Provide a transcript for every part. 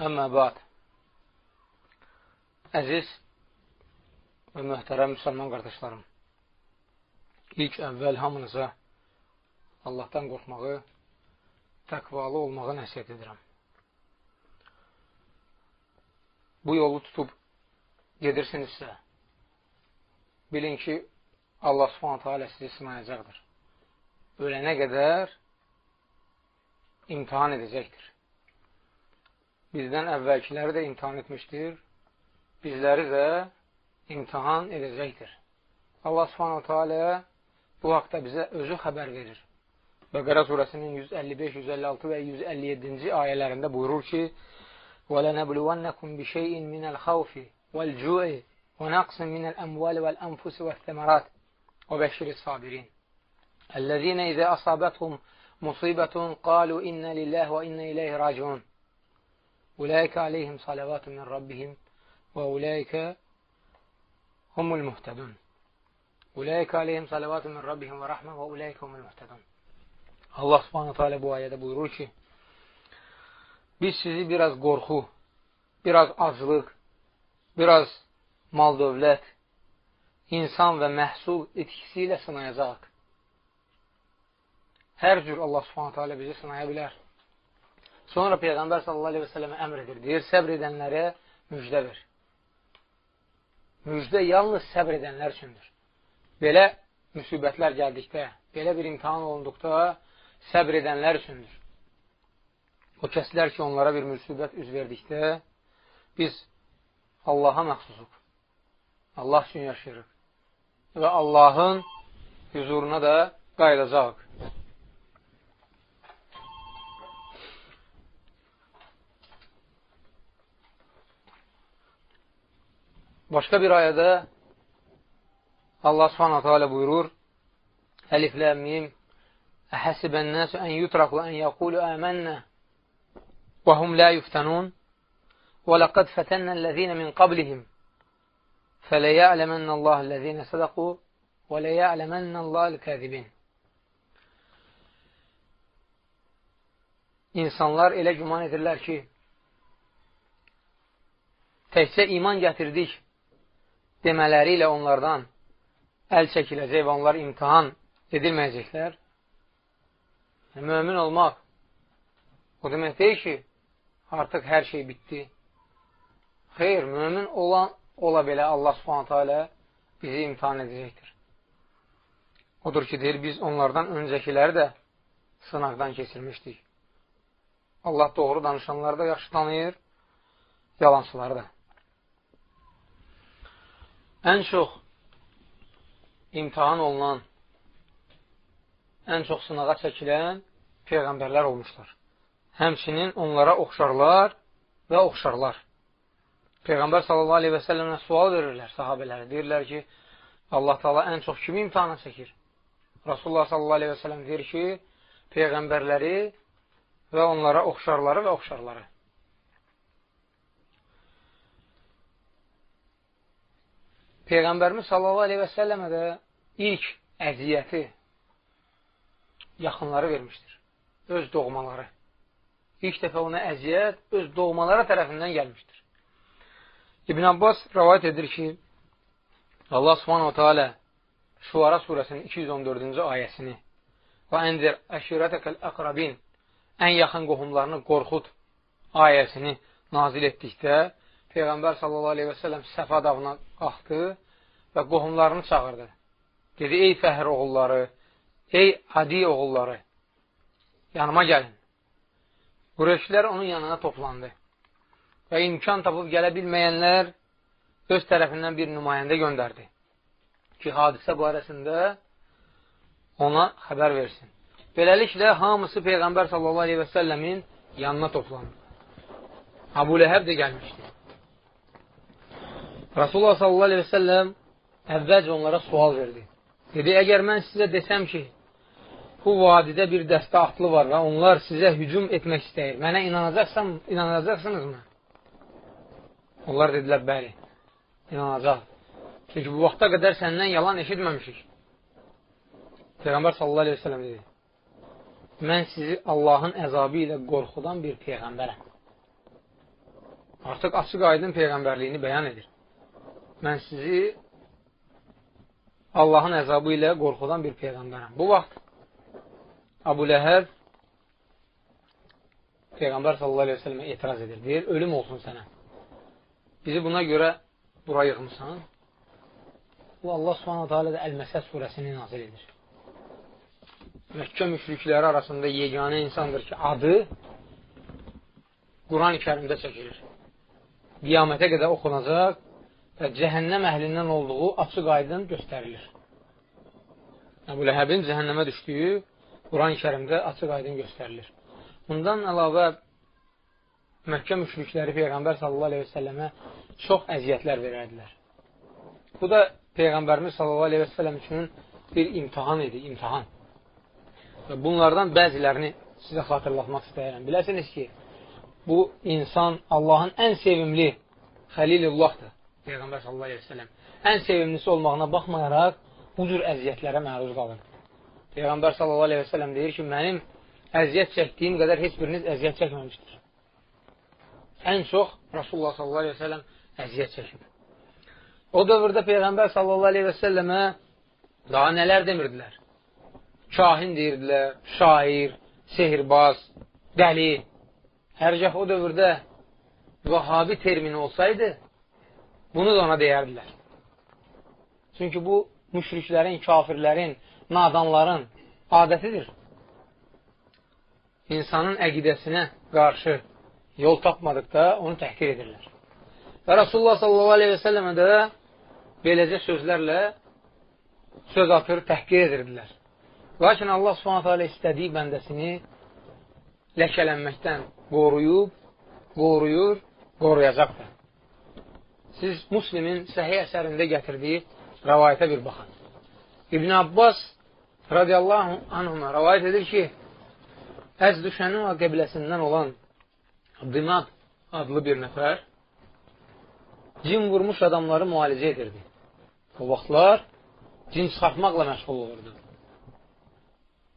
Əmmə bad Əziz və möhtərəm müsəlman qardaşlarım ilk əvvəl hamınıza Allahdan qorxmağı, təqvalı olmağı nəsiyyət edirəm. Bu yolu tutub gedirsinizsə, bilin ki, Allah subhanətə alə sizi sınayacaqdır. Ölənə qədər imtihan edəcəkdir. Bizdən əvvəlkiləri də imtihan etmişdir. Bizləri də imtihan edəcəkdir. Allah subhanahu teala bu haqda bizə özü xəbər verir. Bəqərə surəsinin 155, 156 və 157-ci ayələrində buyurur ki, وَلَنَبْلُوَنَّكُمْ بِشَيْءٍ مِنَ الْخَوْفِ وَالْجُوءِ وَنَقْصٍ مِنَ الْأَمْوَالِ وَالْأَنْفُسِ وَالثَّمَرَاتِ وَبَشِّرِ الصَّابِرِينَ الَّذِينَ إِذَا أَصَابَتْهُمْ مُصِيبَةٌ قَالُوا إِنَّ لِلَّهِ وَإِنَّ إِلَيْهِ رَاجِعُونَ Ulaika aleyhim salavatun min rabbihim və ulaika humul muhtədun. Ulaika aleyhim salavatun min rabbihim və rəhmə və ulaika humul muhtədun. Allah subhanahu teala bu ayədə buyurur ki, biz sizi biraz qorxu, biraz aclıq, biraz mal dövlət, insan və məhsul itkisi ilə sınayacaq. Hər cür Allah subhanahu teala bizi sınaya bilər. Sonra Peyğəmbər sallallahu aleyhi və sələmə əmr edir. Deyir, səbr edənlərə müjdə ver. Müjdə yalnız səbr edənlər üçündür. Belə müsibətlər gəldikdə, belə bir imtihan olunduqda səbr edənlər üçündür. O kəslər ki, onlara bir müsibət üz verdikdə, biz Allaha məxsusuq. Allah üçün yaşayırıq və Allahın huzuruna da qayıdacaq. Başqa bir ayədə Allah subhanahu teala buyurur Əlif lam mim Əhəsibən nəsü ən yutraqu ən yəqulu əmənnə və hum la yuftanun və laqad fətənnə ləzinə min qablihim fələyələmənnə Allah ləzinə sədəqu və ləyələmənnə Allah l-kəzibin İnsanlar elə güman edirlər ki, təkcə iman gətirdik demələri ilə onlardan əl çəkiləcək və onlar imtihan edilməyəcəklər. Yəni, mömin olmaq o demək deyil ki, artıq hər şey bitdi. Xeyr, mömin olan ola belə Allah subhanətə alə bizi imtihan edəcəkdir. Odur ki, deyir, biz onlardan öncəkiləri də sınaqdan keçirmişdik. Allah doğru danışanları da yaxşı tanıyır, yalansıları da ən çox imtihan olunan, ən çox sınağa çəkilən peyğəmbərlər olmuşlar. Həmçinin onlara oxşarlar və oxşarlar. Peyğəmbər sallallahu aleyhi və səlləmə sual verirlər sahabələrə. Deyirlər ki, Allah taala ən çox kimi imtihana çəkir? Rasulullah sallallahu aleyhi və səlləm deyir ki, peyğəmbərləri və onlara oxşarları və oxşarları. Peyğəmbərimiz sallallahu aleyhi və səlləmə də ilk əziyyəti yaxınları vermişdir. Öz doğmaları. İlk dəfə ona əziyyət öz doğmaları tərəfindən gəlmişdir. İbn Abbas rəvayət edir ki, Allah subhanahu teala Şuara surəsinin 214-cü ayəsini və əndir əşirətəkəl əqrabin ən yaxın qohumlarını qorxut ayəsini nazil etdikdə Peyğəmbər səlləm Səfa dağına qalxdı və qohumlarını çağırdı. Dedi, ey fəhər oğulları, ey Adi oğulları, yanıma gəlin. Qureyşlər onun yanına toplandı və imkan tapıb gələ bilməyənlər öz tərəfindən bir nümayəndə göndərdi ki, hadisə barəsində ona xəbər versin. Beləliklə, hamısı Peyğəmbər səlləmin yanına toplandı. Abu Ləhəb də gəlmişdi. Rasulullah sallallahu aleyhi və səlləm əvvəlcə onlara sual verdi. Dedi, əgər mən sizə desəm ki, bu vadidə bir dəstə atlı var və onlar sizə hücum etmək istəyir, mənə inanacaqsam, inanacaqsınızmı? Onlar dedilər, bəli, inanacaq. Çünki bu vaxta qədər səndən yalan eşitməmişik. Peyğəmbər sallallahu aleyhi ve sellem dedi, mən sizi Allahın əzabı ilə qorxudan bir Peyğəmbərəm. Artıq açıq aydın Peyğəmbərliyini bəyan edir. Mən sizi Allahın əzabı ilə qorxudan bir Peyğəmbərəm. Bu vaxt Abu Ləhəb Peyğəmbər sallallahu aleyhi ve sellemə etiraz edir. Deyir, ölüm olsun sənə. Bizi buna görə bura yığmışsan. Bu Allah subhanahu teala da Əl-Məsəd surəsini nazil edir. Məkkə müşrikləri arasında yeganə insandır ki, adı Quran-ı kərimdə çəkilir. Qiyamətə qədər oxunacaq və cəhənnəm əhlindən olduğu açıq aydın göstərilir. Əbu Ləhəbin cəhənnəmə düşdüyü Quran-ı kərimdə açıq aydın göstərilir. Bundan əlavə Məkkə müşrikləri Peyğəmbər sallallahu aleyhi və səlləmə çox əziyyətlər verərdilər. Bu da Peyğəmbərimiz səlləm üçün bir imtihan idi, imtihan. Və bunlardan bəzilərini sizə xatırlatmaq istəyirəm. Biləsiniz ki, bu insan Allahın ən sevimli Xəlilullahdır. Peyğəmbər sallallahu aleyhi ve sellem. Ən sevimlisi olmağına baxmayaraq bu cür əziyyətlərə məruz qalır. Peyğəmbər sallallahu aleyhi ve sellem deyir ki, mənim əziyyət çəkdiyim qədər heç biriniz əziyyət çəkməmişdir. Ən çox Rasulullah sallallahu aleyhi ve sellem əziyyət çəkib. O dövrdə Peyğəmbər sallallahu aleyhi ve sellemə daha nələr demirdilər? kahin deyirdilər, şair, sehirbaz, dəli. Hərgah o dövrdə vahabi termini olsaydı, bunu da ona deyərdilər. Çünki bu, müşriklərin, kafirlərin, nadanların adətidir. İnsanın əqidəsinə qarşı yol tapmadıqda onu təhqir edirlər. Və Rasulullah sallallahu aleyhi və səlləmə də beləcə sözlərlə söz atır, təhqir edirdilər. Lakin Allah subhanətə alə istədiyi bəndəsini ləkələnməkdən qoruyub, qoruyur, qoruyacaqdır. Siz Muslimin səhiyyə əsərində gətirdiyi rəvayətə bir baxın. İbn Abbas radiyallahu anhuma rəvayət edir ki, Əz düşənin qəbiləsindən olan Dimad adlı bir nəfər cin vurmuş adamları müalicə edirdi. O vaxtlar cin çıxartmaqla məşğul olurdu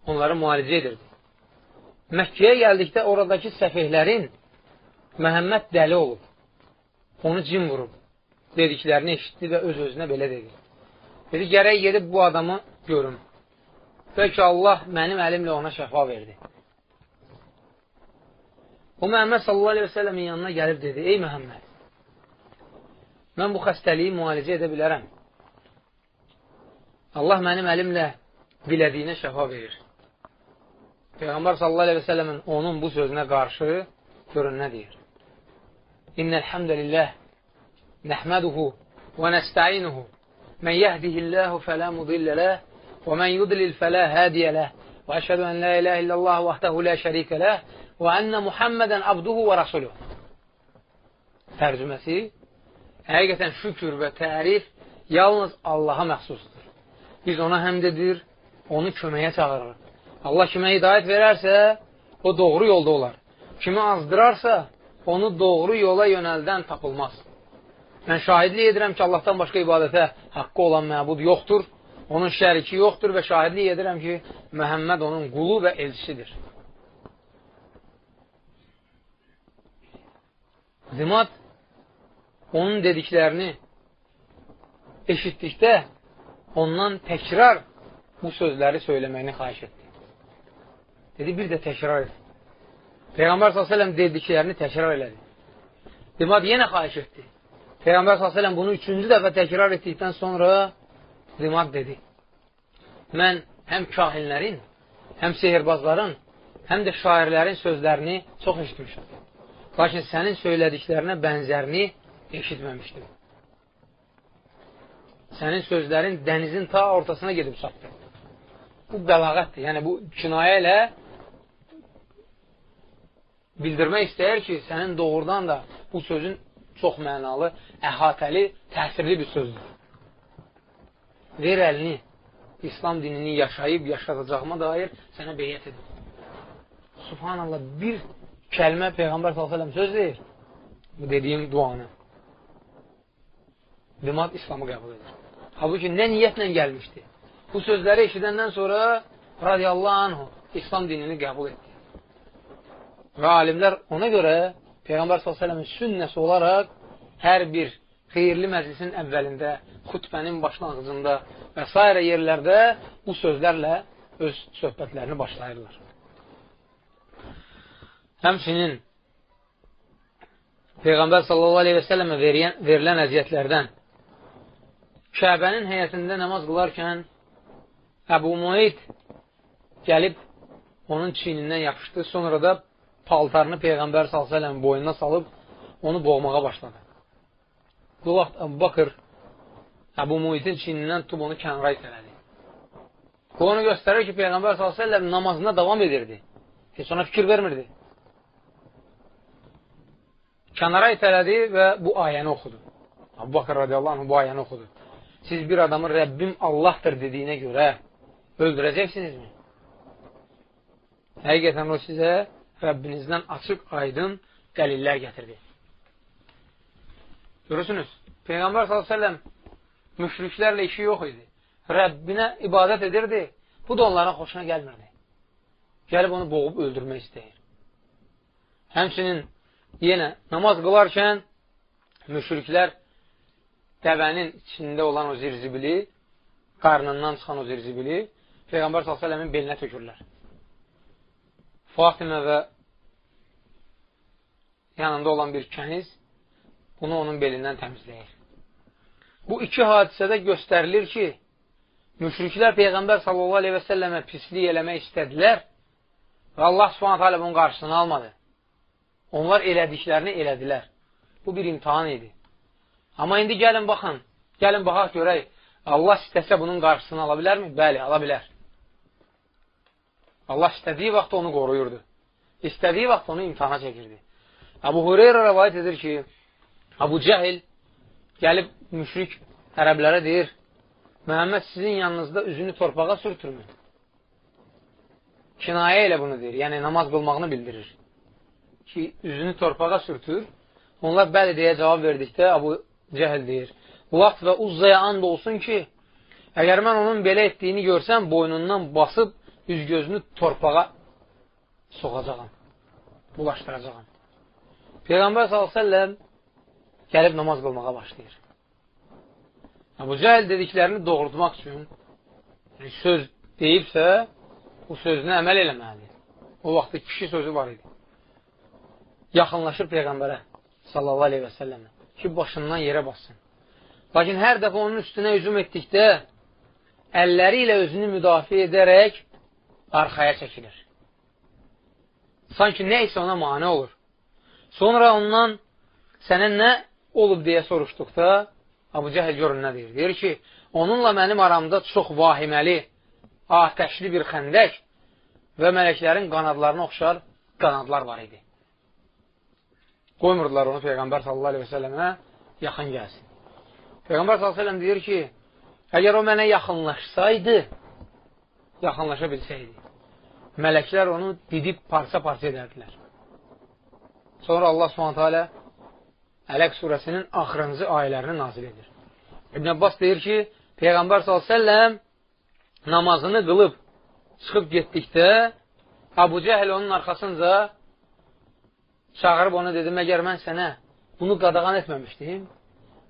onları müalicə edirdi. Məkkəyə gəldikdə oradakı səfihlərin Məhəmməd dəli olub, onu cin vurub, dediklərini eşitdi və öz-özünə belə dedi. Dedi, gərək gedib bu adamı görüm. Bəlkə Allah mənim əlimlə ona şəfa verdi. O Məhəmməd sallallahu aleyhi və səlləmin yanına gəlib dedi, ey Məhəmməd, mən bu xəstəliyi müalicə edə bilərəm. Allah mənim əlimlə dilədiyinə şəfa verir. Peyğəmbər sallallahu əleyhi və səlləmin onun bu sözünə qarşı görün nə deyir? İnnel hamdəlillah nəhməduhu və nəstəinuhu men yehdihillahu fələ mudillə ləh və men yudlil fələ hədiyə ləh və əşhədu ən la ilahe illallah vahdehu la şərikə ləh və ənə Muhammədən abduhu və rasuluh. Tərcüməsi Həqiqətən şükür və tərif yalnız Allaha məxsusdur. Biz ona həmd edir, onu köməyə çağırırıq. Allah kimə hidayət verərsə, o doğru yolda olar. Kimi azdırarsa, onu doğru yola yönəldən tapılmaz. Mən şahidlik edirəm ki, Allahdan başqa ibadətə haqqı olan məbud yoxdur, onun şəriki yoxdur və şahidlik edirəm ki, Məhəmməd onun qulu və elçisidir. Zimad onun dediklərini eşitdikdə ondan təkrar bu sözləri söyləməyini xahiş etdi. Dedi, bir də təkrar et. Peyğəmbər s.ə.v dediklərini təkrar elədi. Dimad yenə xahiş etdi. Peyğəmbər s.ə.v bunu üçüncü dəfə təkrar etdikdən sonra Dimad dedi, mən həm kahinlərin, həm sehirbazların, həm də şairlərin sözlərini çox eşitmişəm. Lakin sənin söylədiklərinə bənzərini eşitməmişdim. Sənin sözlərin dənizin ta ortasına gedib çatdı. Bu bəlağətdir. Yəni, bu kinayə ilə bildirmək istəyir ki, sənin doğrudan da bu sözün çox mənalı, əhatəli, təsirli bir sözdür. Ver əlini, İslam dinini yaşayıb yaşadacağıma dair sənə beyyət edir. Subhanallah, bir kəlmə Peyğəmbər s.ə.v söz deyir. Bu dediyim duanı. Cəmat İslamı qəbul edir. Halbuki nə niyyətlə gəlmişdi? Bu sözləri eşidəndən sonra radiyallahu anhu İslam dinini qəbul etdi. Və alimlər ona görə Peyğəmbər s.ə.v-in sünnəsi olaraq hər bir xeyirli məclisin əvvəlində, xütbənin başlanğıcında və s. yerlərdə bu sözlərlə öz söhbətlərini başlayırlar. Həmçinin Peyğəmbər sallallahu aleyhi və səlləmə verilən əziyyətlərdən Kəbənin həyətində namaz qılarkən Əbu Muayid gəlib onun çiynindən yapışdı. Sonra da paltarını Peyğəmbər s.ə.v boynuna salıb onu boğmağa başladı. Bu vaxt Əbu Bakır Əbu Muidin çiynindən tutub onu kənara itələdi. Bu onu göstərir ki, Peyğəmbər s.ə.v namazına davam edirdi. Heç ona fikir vermirdi. Kənara itələdi və bu ayəni oxudu. Əbu Bakır radiyallahu anh bu ayəni oxudu. Siz bir adamın Rəbbim Allahdır dediyinə görə öldürəcəksinizmi? Həqiqətən o sizə Rəbbinizdən açıq, aydın dəlillər gətirdi. Görürsünüz, Peyğəmbər s.ə.v müşriklərlə işi yox idi. Rəbbinə ibadət edirdi. Bu da onların xoşuna gəlmirdi. Gəlib onu boğub öldürmək istəyir. Həmçinin yenə namaz qılarkən müşriklər dəvənin içində olan o zirzibili, qarnından çıxan o zirzibili Peyğəmbər s.ə.v-in belinə tökürlər. Fatimə və yanında olan bir kəniz bunu onun belindən təmizləyir. Bu iki hadisədə göstərilir ki, müşriklər Peyğəmbər sallallahu aleyhi və səlləmə pislik eləmək istədilər və Allah subhanət hələ bunun qarşısını almadı. Onlar elədiklərini elədilər. Bu bir imtihan idi. Amma indi gəlin baxın, gəlin baxaq görək, Allah istəsə bunun qarşısını ala bilərmi? Bəli, ala bilər. Allah istədiyi vaxt onu qoruyurdu. İstədiyi vaxt onu imtihana çəkirdi. Əbu Hureyra rəvayət edir ki, Əbu Cəhil gəlib müşrik ərəblərə deyir, Məhəmməd sizin yanınızda üzünü torpağa sürtürmü? Kinayə ilə bunu deyir, yəni namaz qılmağını bildirir. Ki, üzünü torpağa sürtür. Onlar bəli deyə cavab verdikdə Əbu Cəhil deyir, Lat və Uzzaya and olsun ki, əgər mən onun belə etdiyini görsəm, boynundan basıb üz-gözünü torpağa soxacağam, bulaşdıracağam. Peyğəmbər s.ə.v gəlib namaz qılmağa başlayır. Əbu Cəhil dediklərini doğrultmaq üçün yəni, söz deyibsə, bu sözünə əməl eləməlidir. O vaxtda kişi sözü var idi. Yaxınlaşır Peyğəmbərə sallallahu aleyhi və səlləmə ki, başından yerə bassın. Lakin hər dəfə onun üstünə üzüm etdikdə əlləri ilə özünü müdafiə edərək arxaya çəkilir. Sanki nə isə ona mane olur. Sonra ondan sənə nə olub deyə soruşduqda Abu Cəhəl görün nə deyir? Deyir ki, onunla mənim aramda çox vahiməli, atəşli bir xəndək və mələklərin qanadlarına oxşar qanadlar var idi. Qoymurdular onu Peyğəmbər sallallahu aleyhi və səlləmə yaxın gəlsin. Peyğəmbər sallallahu aleyhi və səlləm deyir ki, əgər o mənə yaxınlaşsaydı, yaxınlaşa bilsəydi, mələklər onu didib parça-parça edərdilər. Sonra Allah subhanətə alə Ələq surəsinin axırıncı ayələrini nazil edir. İbn Abbas deyir ki, Peyğəmbər s.ə.v namazını qılıb çıxıb getdikdə Abu Cəhəl onun arxasınca çağırıb ona dedi, məgər mən sənə bunu qadağan etməmişdim.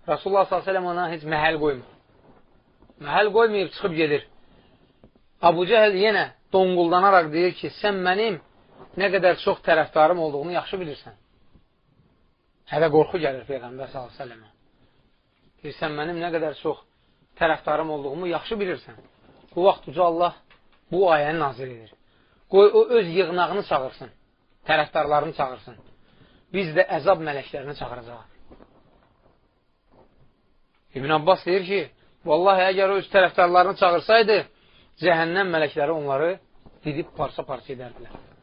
Rasulullah s.ə.v ona heç məhəl qoymur. Məhəl qoymayıb çıxıb gedir. Abu Cəhəl yenə donquldanaraq deyir ki, sən mənim nə qədər çox tərəfdarım olduğunu yaxşı bilirsən. Hələ qorxu gəlir Peyğəmbər s.ə.və. Deyir, sən mənim nə qədər çox tərəfdarım olduğumu yaxşı bilirsən. Bu vaxt uca Allah bu ayəni nazir edir. Qoy o öz yığnağını çağırsın, tərəfdarlarını çağırsın. Biz də əzab mələklərini çağıracaq. İbn Abbas deyir ki, vallahi əgər o öz tərəfdarlarını çağırsaydı, cəhənnəm mələkləri onları didib parça-parça edərdilər.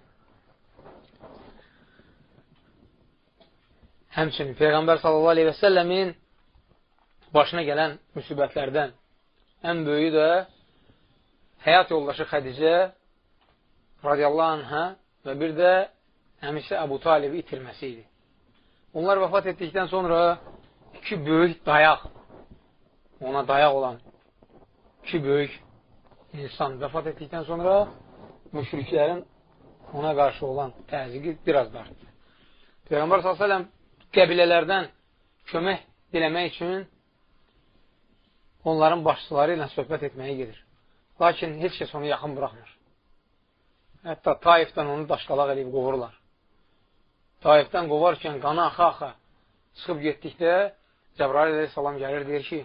Həmçinin Peyğəmbər sallallahu aleyhi və səlləmin başına gələn müsibətlərdən ən böyüyü də həyat yoldaşı Xədicə radiyallahu anhə və bir də əmisi Əbu Talibi itirməsi idi. Onlar vəfat etdikdən sonra iki böyük dayaq, ona dayaq olan iki böyük insan vəfat etdikdən sonra müşriklərin ona qarşı olan təzyiqi biraz da artdı. Peyğəmbər s.ə.v qəbilələrdən kömək diləmək üçün onların başçıları ilə söhbət etməyə gedir. Lakin heç kəs onu yaxın buraxmır. Hətta Taifdən onu daşqalaq edib qovurlar. Taifdən qovarkən qana axa-axa çıxıb getdikdə Cəbrail əleyhissalam gəlir, deyir ki,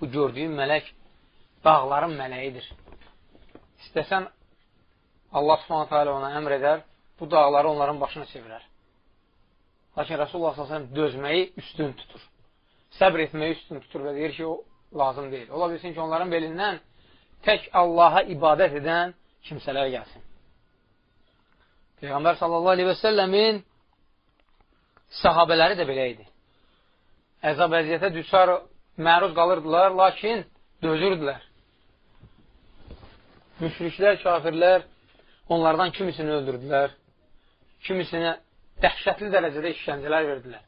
bu gördüyün mələk dağların mələyidir. İstəsən Allah subhanətə alə ona əmr edər, bu dağları onların başına çevirər. Lakin Rasulullah s.ə.v dözməyi üstün tutur. Səbr etməyi üstün tutur və deyir ki, o lazım deyil. Ola bilsin ki, onların belindən tək Allaha ibadət edən kimsələr gəlsin. Peyğəmbər sallallahu aleyhi və səlləmin sahabələri də belə idi. Əzab əziyyətə düşər, məruz qalırdılar, lakin dözürdülər. Müşriklər, kafirlər onlardan kimisini öldürdülər, kimisinə dəhşətli dərəcədə işgəncələr verdilər.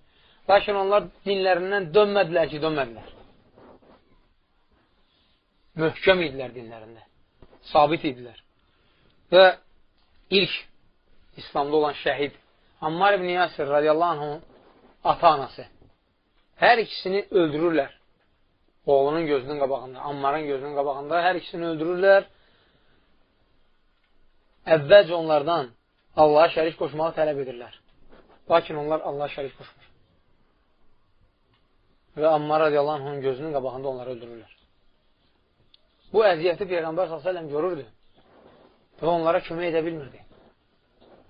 Lakin onlar dinlərindən dönmədilər ki, dönmədilər. Möhkəm idilər dinlərində. Sabit idilər. Və ilk İslamda olan şəhid Ammar ibn Yasir radiyallahu anhın ata-anası. Hər ikisini öldürürlər. Oğlunun gözünün qabağında, Ammarın gözünün qabağında hər ikisini öldürürlər. Əvvəlcə onlardan Allaha şərik qoşmağı tələb edirlər. Lakin onlar Allah şərik qoşmur. Və Ammar radiyallahu anhın gözünün qabağında onları öldürürlər. Bu əziyyəti Peyğəmbər s.ə.v görürdü və onlara kömək edə bilmirdi.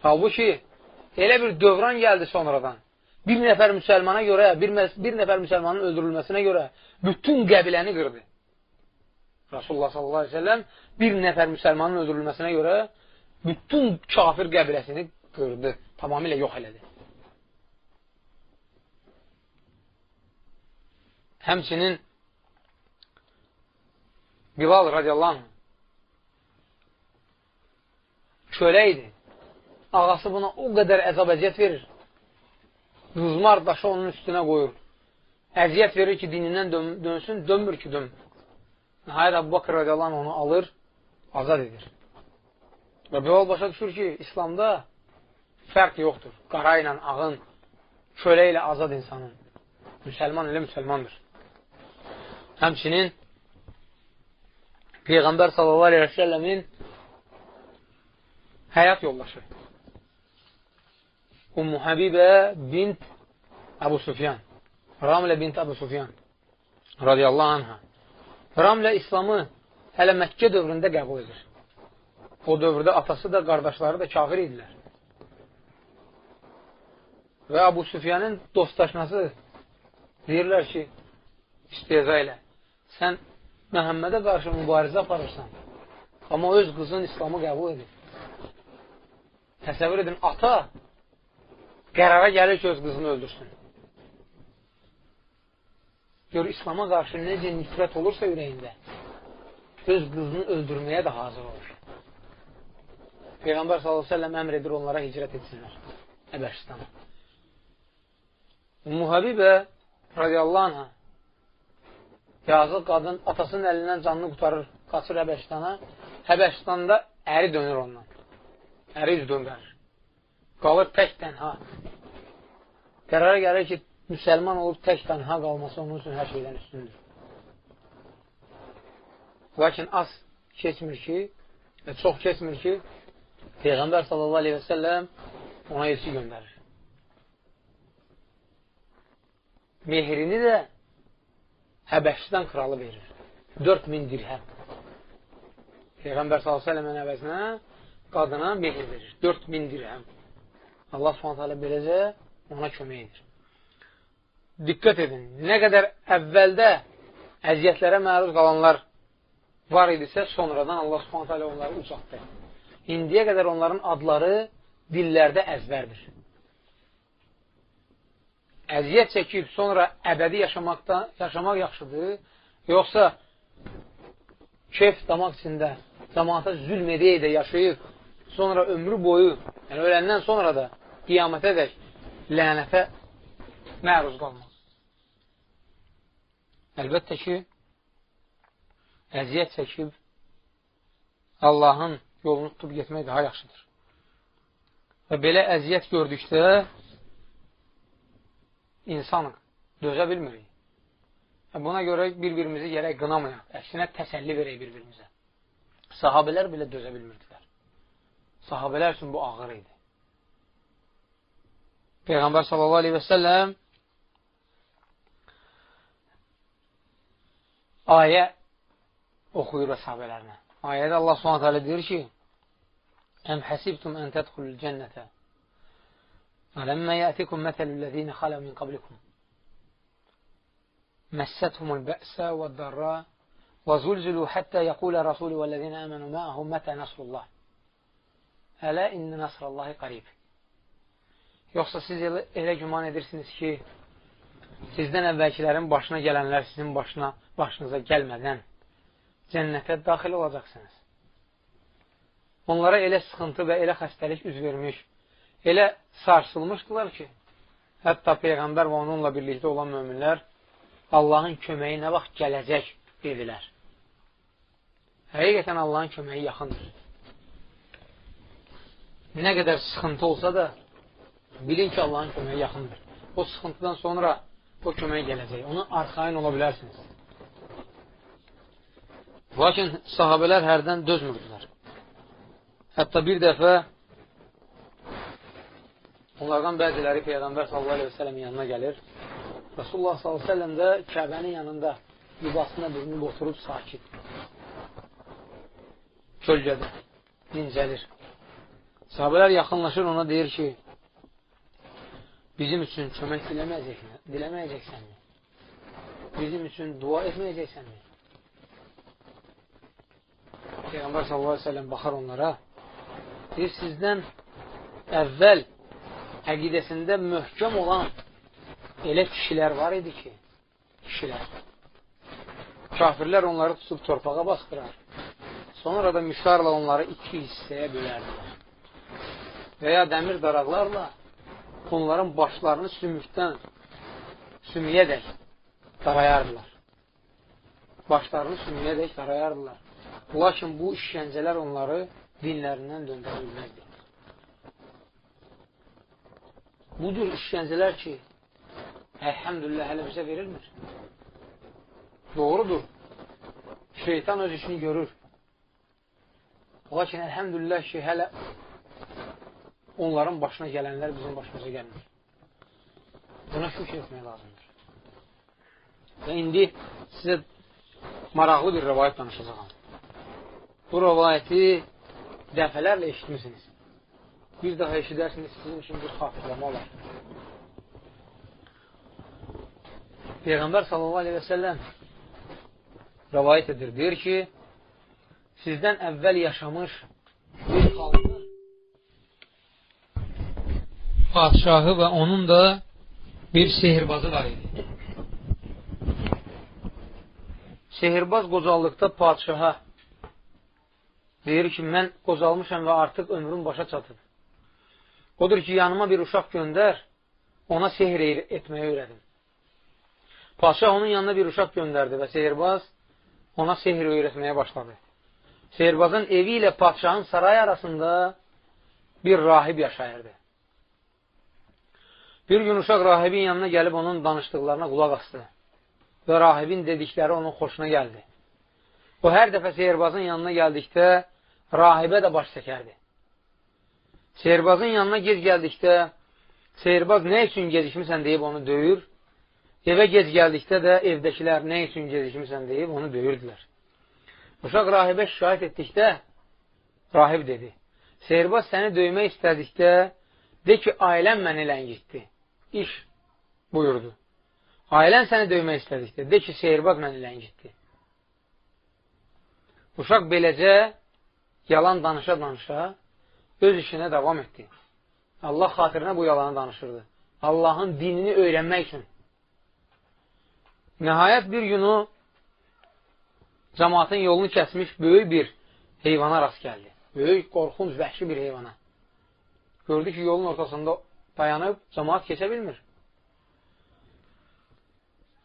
Halbuki, elə bir dövran gəldi sonradan. Bir nəfər müsəlmana görə, bir, bir nəfər müsəlmanın öldürülməsinə görə bütün qəbiləni qırdı. Rasulullah sallallahu aleyhi ve sellem bir nəfər müsəlmanın öldürülməsinə görə bütün kafir qəbiləsini qırdı, tamamilə yox elədi. Həmçinin Bilal radiyallahu anh kölə idi. Ağası buna o qədər əzab əziyyət verir. Qızmar daşı onun üstünə qoyur. Əziyyət verir ki, dinindən dön dönsün, dönmür ki, dönmür. Nəhayət Abu Bakır radiyallahu anh onu alır, azad edir. Və Bilal başa düşür ki, İslamda fərq yoxdur. Qara ilə ağın, kölə ilə azad insanın. Müsəlman ilə müsəlmandır. Həmçinin Peyğəmbər səlləmin həyat yoldaşı. Ummu Həbibə bint Əbu Sufyan. Ramlə bint Əbu Sufyan. Radiyallahu anhə. Ramlə İslamı hələ Məkkə dövründə qəbul edir. O dövrdə atası da, qardaşları da kafir idilər. Və Əbu Sufyanın dostlaşması deyirlər ki, isteza ilə sən Məhəmmədə qarşı mübarizə aparırsan, amma öz qızın İslamı qəbul edir. Təsəvvür edin, ata qərara gəlir ki, öz qızını öldürsün. Gör, İslama qarşı necə nifrət olursa ürəyində, öz qızını öldürməyə də hazır olur. Peyğəmbər s.ə.v əmr edir onlara hicrət etsinlər Əbəşistana. Muhabibə radiyallahu anhə Yazıq qadın atasının əlindən canını qutarır, qaçır Həbəşistana. Həbəşistanda əri dönür ondan. Əri üz döndərir. Qalır tək tənha. Qərara gəlir ki, müsəlman olub tək tənha qalması onun üçün hər şeydən üstündür. Lakin az keçmir ki, və çox keçmir ki, Peyğəmbər sallallahu aleyhi və səlləm ona elçi göndərir. Mehrini də Həbəşdən kralı verir. 4000 dirhəm. Peyğəmbər s.ə.v-in əvəzinə qadına mehir verir. 4000 dirhəm. Allah s.ə.v beləcə ona kömək edir. Diqqət edin, nə qədər əvvəldə əziyyətlərə məruz qalanlar var idisə, sonradan Allah s.ə.v onları ucaqdır. İndiyə qədər onların adları dillərdə əzbərdir. Əziyyət çəkib sonra əbədi yaşamaqdan, yaşamaq yaxşıdır, yoxsa keyf damaq içində cəmaata zülm edə də yaşayıb, sonra ömrü boyu, yəni öləndən sonra da qiyamətə dək lənətə məruz qalmaq. Əlbəttə ki, əziyyət çəkib Allahın yolunu tutub getmək daha yaxşıdır. Və belə əziyyət gördükdə insanıq, dözə bilmirik. Və buna görə bir-birimizi gərək qınamayaq, əksinə təsəlli verək bir-birimizə. Sahabələr belə dözə bilmirdilər. Sahabələr üçün bu ağır idi. Peyğəmbər sallallahu aleyhi və səlləm ayə oxuyur sahabələrinə. Ayədə Allah subhanət hələ deyir ki, Əm həsibtum ən tədxulul cənnətə Aləmmə yətikum mətəlüllezine xalə min qablikum Məssəthumul bə'sə və dərra və zulzulu həttə yəqulə rasulü vəllezine əmənu məəhum mətə nəsrullah Ələ inni nəsrallahi qarib Yoxsa siz elə, elə güman edirsiniz ki, sizdən əvvəlkilərin başına gələnlər sizin başına, başınıza gəlmədən cənnətə daxil olacaqsınız. Onlara elə sıxıntı və elə xəstəlik üz vermiş, elə sarsılmışdılar ki, hətta Peyğəmbər və onunla birlikdə olan möminlər Allahın köməyi nə vaxt gələcək dedilər. Həqiqətən Allahın köməyi yaxındır. Nə qədər sıxıntı olsa da, bilin ki, Allahın köməyi yaxındır. O sıxıntıdan sonra o kömək gələcək. Ona arxain ola bilərsiniz. Lakin sahabələr hərdən dözmürdülər. Hətta bir dəfə onlardan bəziləri Peyğəmbər s.ə.v yanına gəlir. Rasulullah s.ə.v də Kəbənin yanında libasına birini oturub sakit. Kölgədə, dincəlir. Sahabələr yaxınlaşır, ona deyir ki, bizim üçün kömək diləməyəcəksənmi? Bizim üçün dua etməyəcəksənmi? Peyğəmbər s.ə.v baxar onlara, deyir, sizdən əvvəl əqidəsində möhkəm olan elə kişilər var idi ki, kişilər. Kafirlər onları tutub torpağa bastırar. Sonra da müşarla onları iki hissəyə bölərdilər. Və ya dəmir daraqlarla onların başlarını sümükdən sümüyədək darayardılar. Başlarını sümüyədək darayardılar. Lakin bu işgəncələr onları dinlərindən döndərə bilməzdi. Budur işgəncələr ki, əlhəmdülillah hələ bizə verilmir. Doğrudur. Şeytan öz işini görür. Lakin əlhəmdülillah ki, hələ onların başına gələnlər bizim başımıza gəlmir. Buna şükür etmək lazımdır. Və indi sizə maraqlı bir rəvayət danışacağım bu rəvayəti dəfələrlə eşitmişsiniz. Bir daha eşidərsiniz, sizin üçün bir xatırlama olar. Peyğəmbər sallallahu aleyhi və səlləm rəvayət edir. Deyir ki, sizdən əvvəl yaşamış bir xalqın padişahı və onun da bir sehirbazı var idi. Sehirbaz qocallıqda padişaha Deyir ki, mən qocalmışam və artıq ömrüm başa çatıb. Odur ki, yanıma bir uşaq göndər, ona sehir etməyə öyrədim. Paşa onun yanına bir uşaq göndərdi və sehirbaz ona sehir öyrətməyə başladı. Sehirbazın evi ilə padşahın sarayı arasında bir rahib yaşayırdı. Bir gün uşaq rahibin yanına gəlib onun danışdıqlarına qulaq astı və rahibin dedikləri onun xoşuna gəldi. O, hər dəfə sehirbazın yanına gəldikdə rahibə də baş çəkərdi. Seyirbazın yanına gec gəldikdə, seyirbaz nə üçün gecikmirsən deyib onu döyür, evə gec gəldikdə də evdəkilər nə üçün gecikmirsən deyib onu döyürdülər. Uşaq rahibə şikayət etdikdə, rahib dedi, seyirbaz səni döymək istədikdə, de ki, ailəm məni ləngitdi. İş buyurdu. Ailən səni döymək istədikdə, de ki, seyirbaz məni ləngitdi. Uşaq beləcə yalan danışa-danışa öz işinə davam etdi. Allah xatirinə bu yalanı danışırdı. Allahın dinini öyrənmək üçün. Nəhayət bir gün o cəmatın yolunu kəsmiş böyük bir heyvana rast gəldi. Böyük, qorxunc, vəhşi bir heyvana. Gördü ki, yolun ortasında dayanıb, cəmat keçə bilmir.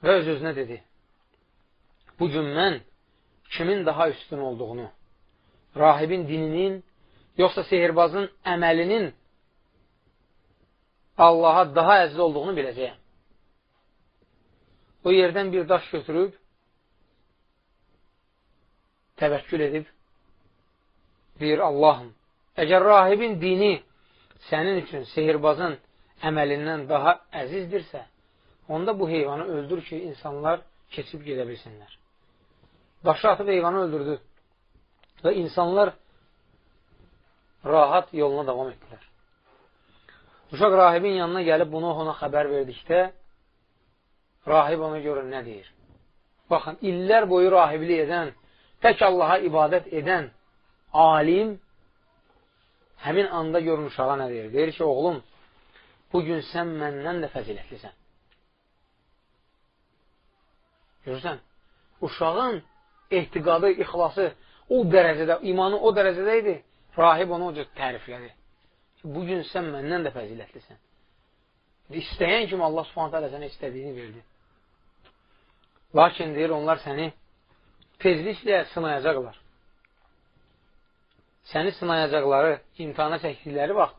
Və öz-özünə dedi, bu gün mən kimin daha üstün olduğunu, rahibin dininin, yoxsa sehirbazın əməlinin Allaha daha əziz olduğunu biləcəyəm. O yerdən bir daş götürüb, təvəkkül edib, deyir Allahım, əgər rahibin dini sənin üçün sehirbazın əməlindən daha əzizdirsə, onda bu heyvanı öldür ki, insanlar keçib gedə bilsinlər. Daşı atıb heyvanı öldürdü və insanlar rahat yoluna davam etdilər. Uşaq rahibin yanına gəlib bunu ona xəbər verdikdə, rahib ona görə nə deyir? Baxın, illər boyu rahiblik edən, tək Allaha ibadət edən alim həmin anda görün uşağa nə deyir? Deyir ki, oğlum, bugün sən məndən də fəzilətlisən. Görürsən, uşağın ehtiqadı, ixlası o dərəcədə, imanı o dərəcədə idi, rahib onu o cür təriflədi. Bugün sən məndən də fəzilətlisən. İstəyən kimi Allah subhanət hələ sənə istədiyini verdi. Lakin deyir, onlar səni tezliklə sınayacaqlar. Səni sınayacaqları, imtihana çəkdikləri vaxt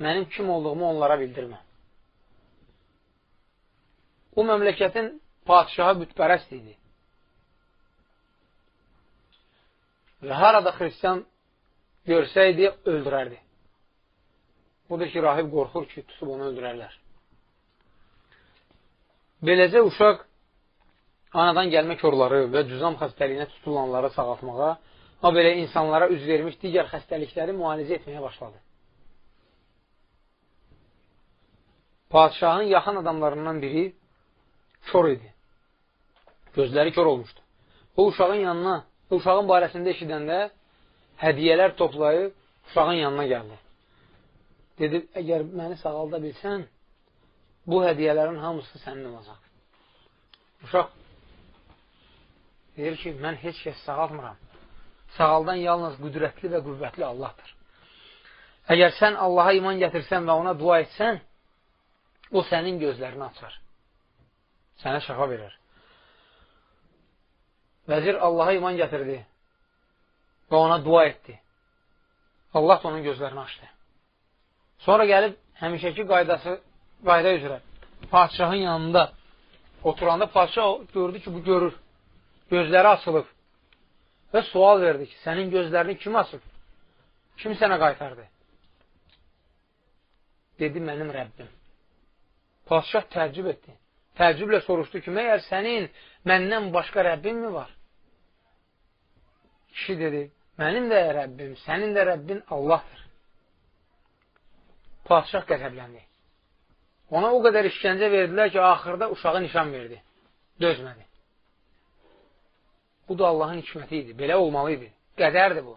mənim kim olduğumu onlara bildirmə. O məmləkətin padişahı bütpərəst idi. Və harada xristiyan görsəydi, öldürərdi. Budur ki, rahib qorxur ki, tutub onu öldürərlər. Beləcə uşaq anadan gəlmə körları və cüzam xəstəliyinə tutulanları sağaltmağa, o belə insanlara üz vermiş digər xəstəlikləri müalicə etməyə başladı. Padişahın yaxın adamlarından biri kör idi. Gözləri kör olmuşdu. O uşağın yanına, o uşağın barəsində eşidəndə hədiyələr toplayıb uşağın yanına gəldi. Dedi, əgər məni sağalda bilsən, bu hədiyələrin hamısı sənin olacaq. Uşaq deyir ki, mən heç kəs sağaltmıram. Sağaldan yalnız qüdrətli və qüvvətli Allahdır. Əgər sən Allaha iman gətirsən və ona dua etsən, o sənin gözlərini açar. Sənə şəfa verir. Vəzir Allaha iman gətirdi və ona dua etdi. Allah da onun gözlərini açdı. Sonra gəlib həmişəki qaydası, qayda üzrə padişahın yanında oturanda padişah gördü ki, bu görür. Gözləri açılıb. Və sual verdi ki, sənin gözlərini kim açıb? Kim sənə qaytardı? Dedi, mənim Rəbbim. Padişah təəccüb etdi. Təəccüblə soruşdu ki, məyər sənin məndən başqa Rəbbin mi var? Kişi dedi, mənim də Rəbbim, sənin də Rəbbin Allahdır. Padişah qəzəbləndi. Ona o qədər işgəncə verdilər ki, axırda uşağı nişan verdi. Dözmədi. Bu da Allahın hikməti idi. Belə olmalı idi. Qədərdir bu.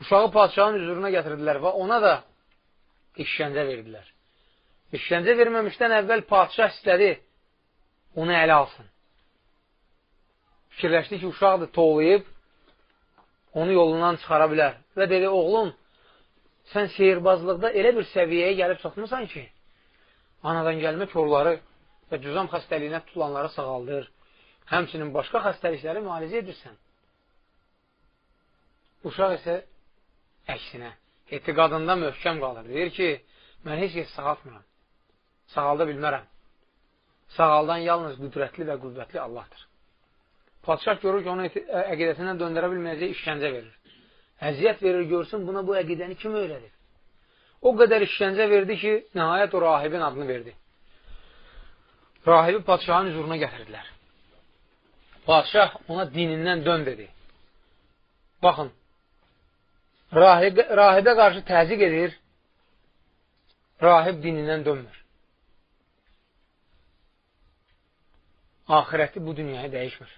Uşağı padişahın üzruna gətirdilər və ona da işgəncə verdilər. İşgəncə verməmişdən əvvəl padişah istədi, onu ələ alsın. Fikirləşdi ki, uşaqdır, toğlayıb, onu yolundan çıxara bilər. Və dedi, oğlum, sən seyirbazlıqda elə bir səviyyəyə gəlib çatmısan ki, anadan gəlmə korları və cüzam xəstəliyinə tutulanları sağaldır. Həmçinin başqa xəstəlikləri müalicə edirsən. Uşaq isə əksinə, etiqadında möhkəm qalır. Deyir ki, mən heç kəs sağaltmıram. Sağalda bilmərəm. Sağaldan yalnız qüdrətli və qüvvətli Allahdır. Padişah görür ki, onu əqidəsindən döndərə bilməyəcək işgəncə verir əziyyət verir, görsün buna bu əqidəni kim öyrədir? O qədər işgəncə verdi ki, nəhayət o rahibin adını verdi. Rahibi padişahın huzuruna gətirdilər. Padişah ona dinindən dön dedi. Baxın, rahibə, rahibə qarşı təzik edir, rahib dinindən dönmür. Ahirəti bu dünyaya dəyişmir.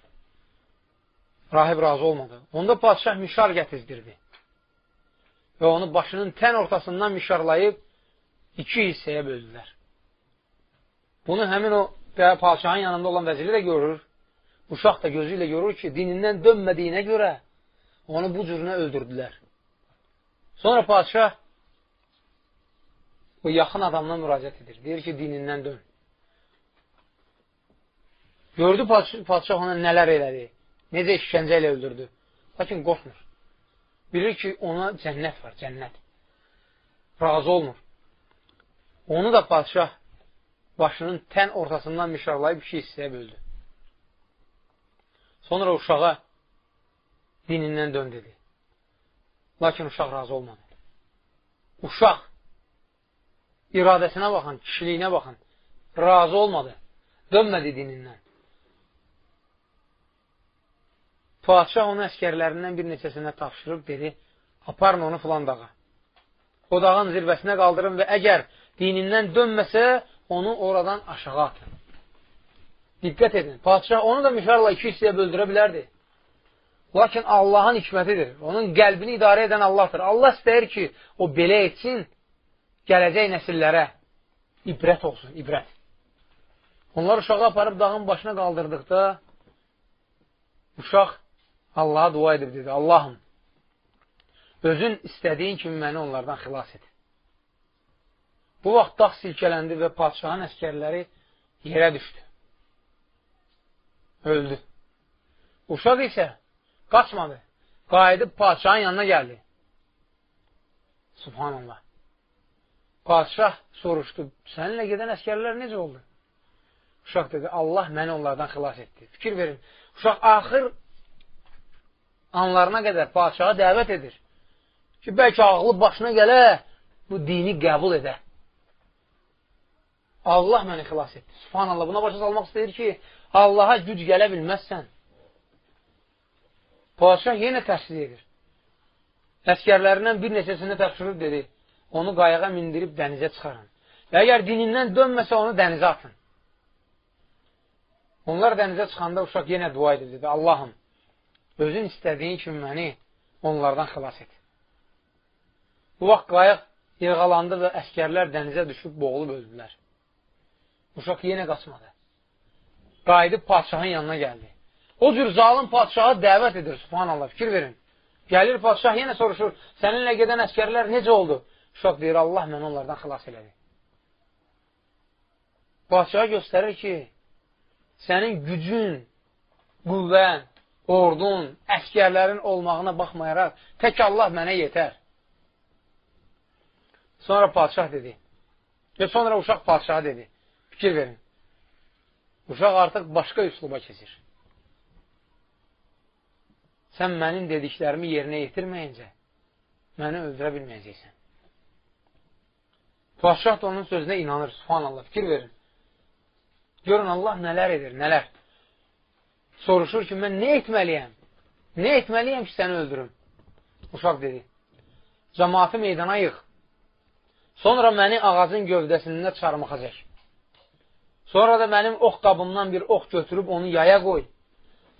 Rahib razı olmadı. Onda padişah mişar gətizdirdi. Və onu başının tən ortasından mişarlayıb iki hissəyə böldülər. Bunu həmin o padişahın yanında olan vəziri də görür. Uşaq da gözü ilə görür ki, dinindən dönmədiyinə görə onu bu cürünə öldürdülər. Sonra padişah bu yaxın adamdan müraciət edir. Deyir ki, dinindən dön. Gördü padişah ona nələr elədi, necə işgəncə ilə öldürdü. Lakin qorxmur. Bilir ki, ona cənnət var, cənnət. Razı olmur. Onu da padişah başının tən ortasından mişarlayıb iki hissəyə böldü. Sonra uşağa dinindən dön dedi. Lakin uşaq razı olmadı. Uşaq iradəsinə baxın, kişiliyinə baxın. Razı olmadı. Dönmədi dinindən. Padişah onun əskərlərindən bir neçəsinə tapşırıb dedi, aparın onu filan dağa. O dağın zirvəsinə qaldırın və əgər dinindən dönməsə, onu oradan aşağı atın. Diqqət edin. Padişah onu da mişarla iki hissəyə böldürə bilərdi. Lakin Allahın hikmətidir. Onun qəlbini idarə edən Allahdır. Allah istəyir ki, o belə etsin, gələcək nəsillərə ibrət olsun, ibrət. Onlar uşağı aparıb dağın başına qaldırdıqda, uşaq Allaha dua edib dedi, Allahım, özün istədiyin kimi məni onlardan xilas et. Bu vaxt dağ silkələndi və padişahın əskərləri yerə düşdü. Öldü. Uşaq isə qaçmadı. Qayıdıb padişahın yanına gəldi. Subhanallah. Padişah soruşdu, səninlə gedən əskərlər necə oldu? Uşaq dedi, Allah məni onlardan xilas etdi. Fikir verin, uşaq axır anlarına qədər padişaha dəvət edir ki, bəlkə ağlı başına gələ, bu dini qəbul edə. Allah məni xilas etdi. Subhanallah, buna başa salmaq istəyir ki, Allaha güc gələ bilməzsən. Padişah yenə təsdiq edir. Əskərlərindən bir neçəsini təpşırıb dedi, onu qayığa mindirib dənizə çıxarın. Və əgər dinindən dönməsə, onu dənizə atın. Onlar dənizə çıxanda uşaq yenə dua edir, dedi, Allahım, özün istədiyin kimi məni onlardan xilas et. Bu vaxt qayıq yırğalandı və əskərlər dənizə düşüb boğulub öldülər. Uşaq yenə qaçmadı. Qayıdıb padişahın yanına gəldi. O cür zalim padişaha dəvət edir, subhanallah, fikir verin. Gəlir padişah yenə soruşur, səninlə gedən əskərlər necə oldu? Uşaq deyir, Allah məni onlardan xilas elədi. Padişaha göstərir ki, sənin gücün, qüvvən, ordun, əskərlərin olmağına baxmayaraq, tək Allah mənə yetər. Sonra padişah dedi. Və sonra uşaq padişaha dedi. Fikir verin. Uşaq artıq başqa üsluba keçir. Sən mənim dediklərimi yerinə yetirməyincə, məni öldürə bilməyəcəksən. Padişah da onun sözünə inanır, subhanallah, fikir verin. Görün, Allah nələr edir, nələr. Soruşur ki, mən nə etməliyəm? Nə etməliyəm ki, səni öldürüm? Uşaq dedi, cəmaatı meydana yığ. Sonra məni ağacın gövdəsində çarmıxa çək. Sonra da mənim ox qabımdan bir ox götürüb onu yaya qoy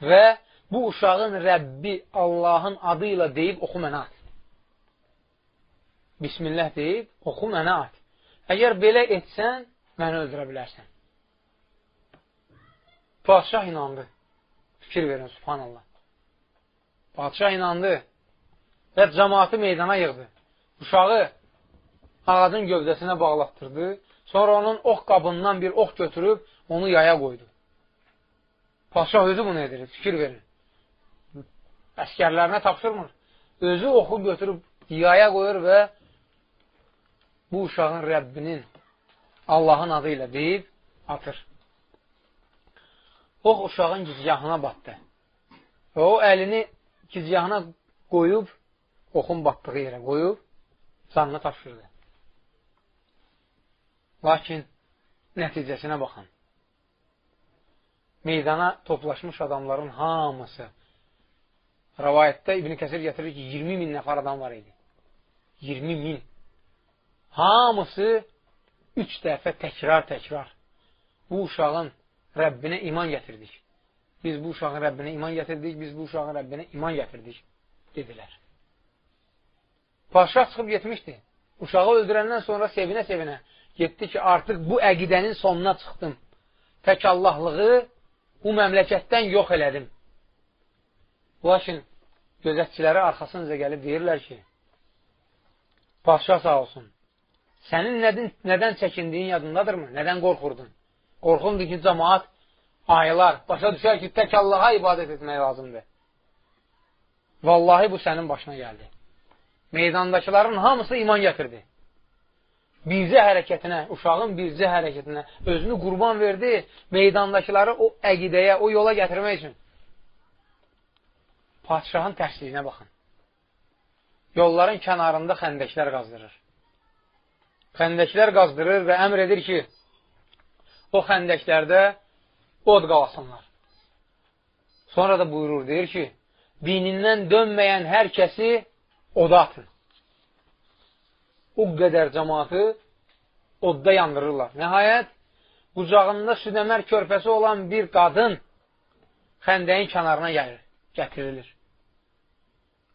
və bu uşağın Rəbbi Allahın adı ilə deyib oxu mənə at. Bismillah deyib oxu mənə at. Əgər belə etsən, məni öldürə bilərsən. Padişah inandı. Fikir verin, subhanallah. Padişah inandı və cəmaatı meydana yığdı. Uşağı ağacın gövdəsinə bağlatdırdı Sonra onun ox qabından bir ox götürüb onu yaya qoydu. Paşa özü bunu edir, fikir verir. Əskərlərinə tapşırmır. Özü oxu götürüb yaya qoyur və bu uşağın Rəbbinin Allahın adı ilə deyib atır. Ox uşağın gizgahına batdı. Və o əlini gizgahına qoyub, oxun batdığı yerə qoyub, canını tapşırdı. Lakin nəticəsinə baxın. Meydana toplaşmış adamların hamısı rəvayətdə İbn Kəsir gətirir ki, 20 min nəfər adam var idi. 20 min. Hamısı üç dəfə təkrar-təkrar bu uşağın Rəbbinə iman gətirdik. Biz bu uşağın Rəbbinə iman gətirdik, biz bu uşağın Rəbbinə iman gətirdik, dedilər. Paşa çıxıb getmişdi. Uşağı öldürəndən sonra sevinə-sevinə getdi ki, artıq bu əqidənin sonuna çıxdım. Tək Allahlığı bu məmləkətdən yox elədim. Lakin gözətçiləri arxasınca gəlib deyirlər ki, Padşah sağ olsun, sənin nədən, nədən çəkindiyin yadındadırmı? Nədən qorxurdun? Qorxundur ki, cəmaat aylar başa düşər ki, tək Allaha ibadət etmək lazımdır. Vallahi bu sənin başına gəldi. Meydandakıların hamısı iman gətirdi. Bircə hərəkətinə, uşağın bircə hərəkətinə özünü qurban verdi, meydandakıları o əqidəyə, o yola gətirmək üçün. Padişahın tərsliyinə baxın. Yolların kənarında xəndəklər qazdırır. Xəndəklər qazdırır və əmr edir ki, o xəndəklərdə od qalasınlar. Sonra da buyurur, deyir ki, dinindən dönməyən hər kəsi oda atın. O qədər cəmatı odda yandırırlar. Nəhayət, qucağında südəmər körpəsi olan bir qadın xəndəyin kənarına gəlir, gətirilir.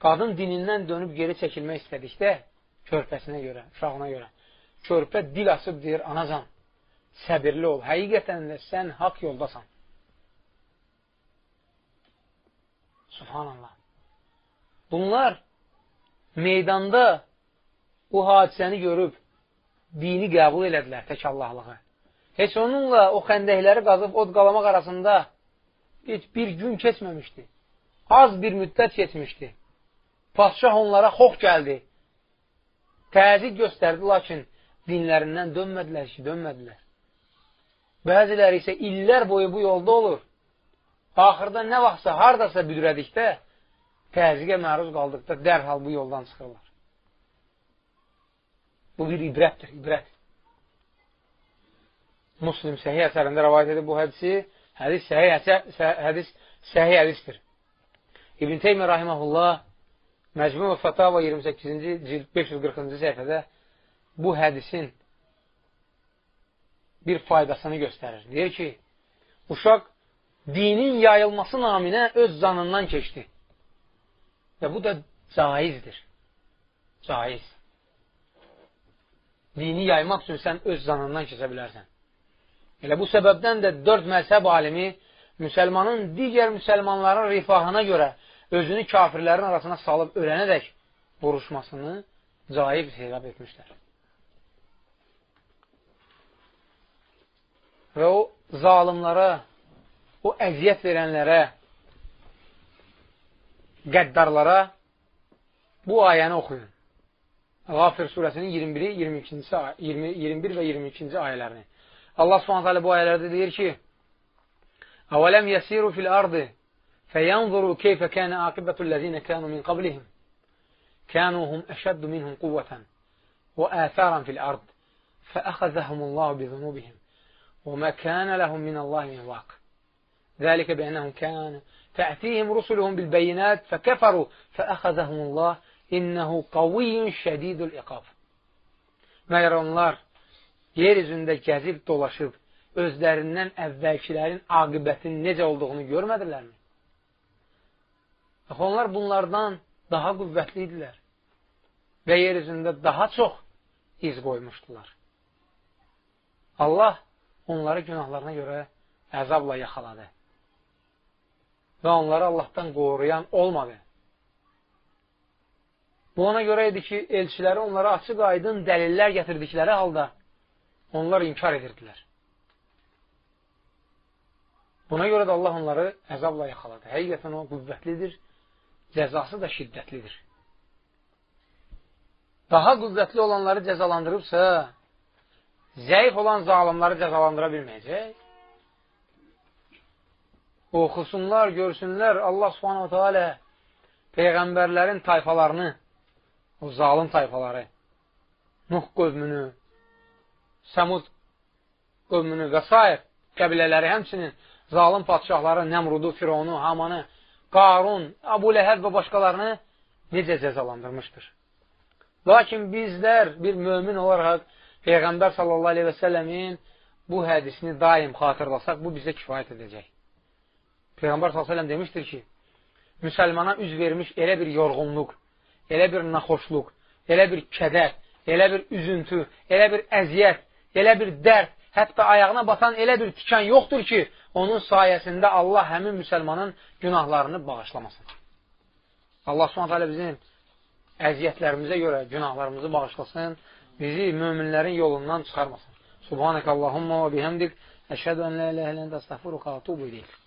Qadın dinindən dönüb geri çəkilmək istədikdə, körpəsinə görə, uşağına görə, körpə dil açıb deyir, anacan, səbirli ol, həqiqətən də sən haqq yoldasan. Subhanallah. Bunlar meydanda bu hadisəni görüb dini qəbul elədilər tək Allahlığı. Heç onunla o xəndəkləri qazıb od qalamaq arasında heç bir gün keçməmişdi. Az bir müddət keçmişdi. Padşah onlara xox gəldi. Təzik göstərdi, lakin dinlərindən dönmədilər ki, dönmədilər. Bəziləri isə illər boyu bu yolda olur. Axırda nə vaxtsa, haradasa büdrədikdə, təzyiqə məruz qaldıqda dərhal bu yoldan çıxırlar. Bu bir ibrətdir, ibrət. Muslim səhih əsərində rəvayət edib bu hədisi, hədis səhih, hədis, səhih hədisdir. İbn Teymiyyə rahiməhullah Məcmu və Fatava 28-ci cild 540-cı səhifədə bu hədisin bir faydasını göstərir. Deyir ki, uşaq dinin yayılması naminə öz canından keçdi. Və bu da caizdir. Caiz. Dini yaymaq üçün sən öz canından keçə bilərsən. Elə bu səbəbdən də dörd məzhəb alimi müsəlmanın digər müsəlmanların rifahına görə özünü kafirlərin arasına salıb ölənədək vuruşmasını caiz hesab etmişlər. Və o zalimlara, o əziyyət verənlərə, qəddarlara bu ayəni oxuyun. Qafir surəsinin 21, 22-ci 20, 21 və 22-ci ayələrini. Allah Subhanahu bu ayələrdə deyir ki: "Əvələm yəsiru fil ardı fəyanzuru keyfə kana aqibatu'l-lezina kanu min qablihim kanu hum əşəddu minhum quvvatan və atharan fil ard fəəxəzəhumullahu bi zunubihim وما كان لهم من الله من واق ذلك بأنهم كانوا تأتيهم رسلهم بالبينات فكفروا فأخذهم الله إنه قوي şədidul iqab. Məyər onlar yer üzündə gəzib dolaşıb özlərindən əvvəlkilərin aqibətinin necə olduğunu görmədilərmi? Bax, onlar bunlardan daha qüvvətli idilər və yer üzündə daha çox iz qoymuşdular. Allah onları günahlarına görə əzabla yaxaladı. Və onları Allahdan qoruyan olmadı. Bu ona görə idi ki, elçiləri onlara açıq aydın dəlillər gətirdikləri halda onlar inkar edirdilər. Buna görə də Allah onları əzabla yaxaladı. Həqiqətən o qüvvətlidir, cəzası da şiddətlidir. Daha qüvvətli olanları cəzalandırıbsa, zəif olan zalimları cəzalandıra bilməyəcək. Oxusunlar, görsünlər Allah subhanahu teala Peyğəmbərlərin tayfalarını, o zalim tayfaları, Nuh qövmünü, Səmud qövmünü və s. qəbilələri, həmçinin zalim patişahları, Nəmrudu, Fironu, Hamanı, Qarun, Abu Ləhəb və başqalarını necə cəzalandırmışdır. Lakin bizlər bir mömin olaraq Peyğəmbər sallallahu aleyhi və səlləmin bu hədisini daim xatırlasaq, bu bizə kifayət edəcək. Peyğəmbər sallallahu aleyhi və səlləm demişdir ki, müsəlmana üz vermiş elə bir yorğunluq, elə bir naxoşluq, elə bir kədər, elə bir üzüntü, elə bir əziyyət, elə bir dərd, hətta ayağına batan elə bir tikan yoxdur ki, onun sayəsində Allah həmin müsəlmanın günahlarını bağışlamasın. Allah s.ə.v bizim əziyyətlərimizə görə günahlarımızı bağışlasın, bizi möminlərin yolundan çıxarmasın. Subhanək Allahumma və bihəmdik, əşhədu ən lə ilə ilə əndə əstəğfiruqa atubu iləyik.